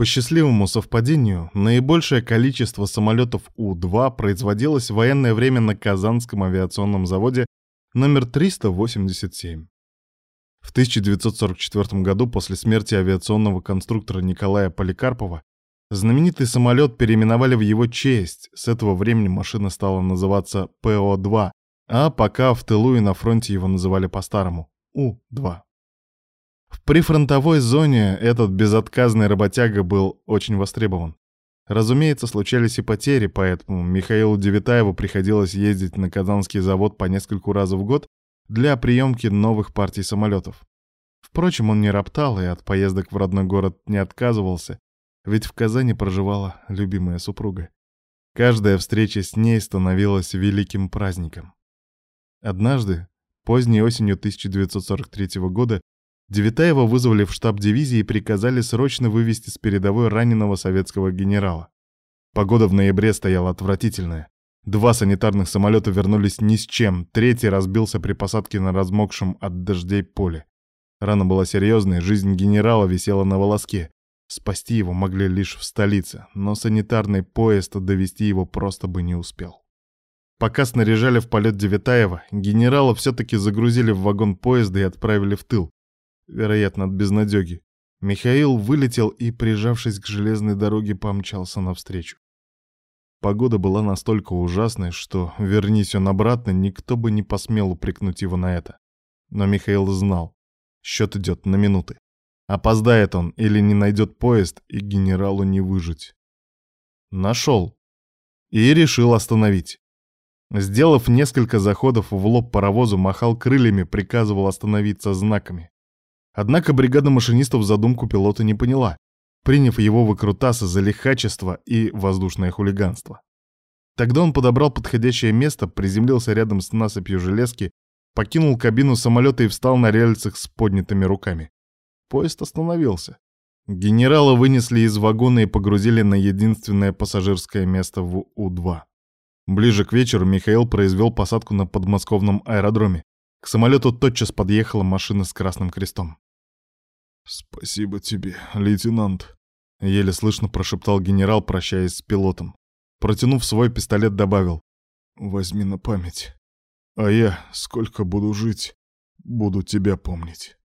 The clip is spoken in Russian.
По счастливому совпадению, наибольшее количество самолетов У-2 производилось в военное время на Казанском авиационном заводе номер 387. В 1944 году после смерти авиационного конструктора Николая Поликарпова знаменитый самолет переименовали в его честь. С этого времени машина стала называться ПО-2, а пока в тылу и на фронте его называли по-старому У-2. В прифронтовой зоне этот безотказный работяга был очень востребован. Разумеется, случались и потери, поэтому Михаилу Девитаеву приходилось ездить на Казанский завод по нескольку раз в год для приемки новых партий самолетов. Впрочем, он не роптал и от поездок в родной город не отказывался, ведь в Казани проживала любимая супруга. Каждая встреча с ней становилась великим праздником. Однажды, поздней осенью 1943 года, Девитаева вызвали в штаб дивизии и приказали срочно вывести с передовой раненого советского генерала. Погода в ноябре стояла отвратительная. Два санитарных самолета вернулись ни с чем, третий разбился при посадке на размокшем от дождей поле. Рана была серьезная, жизнь генерала висела на волоске. Спасти его могли лишь в столице, но санитарный поезд довести его просто бы не успел. Пока снаряжали в полет Девятаева, генерала все-таки загрузили в вагон поезда и отправили в тыл, вероятно, от безнадеги. Михаил вылетел и, прижавшись к железной дороге, помчался навстречу. Погода была настолько ужасной, что, вернись он обратно, никто бы не посмел упрекнуть его на это. Но Михаил знал, счет идет на минуты. Опоздает он или не найдет поезд, и генералу не выжить. Нашел. И решил остановить. Сделав несколько заходов в лоб паровозу, махал крыльями, приказывал остановиться знаками. Однако бригада машинистов задумку пилота не поняла, приняв его выкрутасы за лихачество и воздушное хулиганство. Тогда он подобрал подходящее место, приземлился рядом с насыпью железки, покинул кабину самолета и встал на рельсах с поднятыми руками. Поезд остановился. Генерала вынесли из вагона и погрузили на единственное пассажирское место в У-2. Ближе к вечеру Михаил произвел посадку на подмосковном аэродроме. К самолету тотчас подъехала машина с красным крестом. «Спасибо тебе, лейтенант», — еле слышно прошептал генерал, прощаясь с пилотом. Протянув свой пистолет, добавил. «Возьми на память. А я, сколько буду жить, буду тебя помнить».